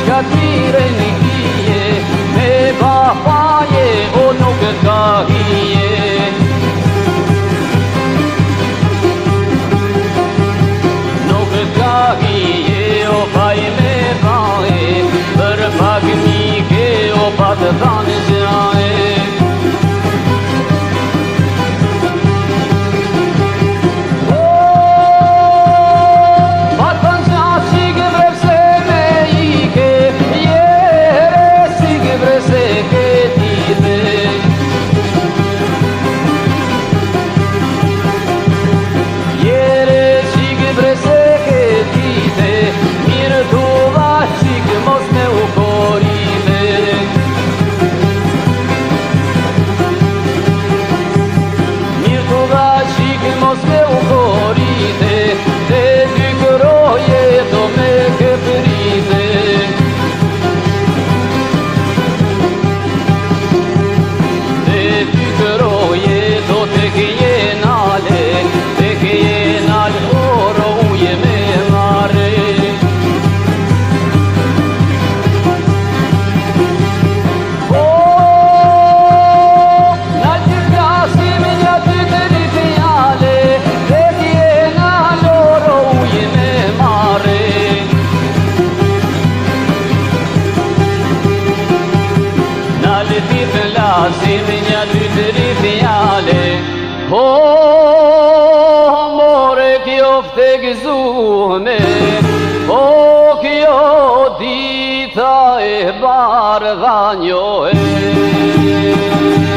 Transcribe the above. Scott Pireniki Asim një dytëri fjale Ho, more kjo fte gëzume O kjo dita e bardha njohet e bardha njohet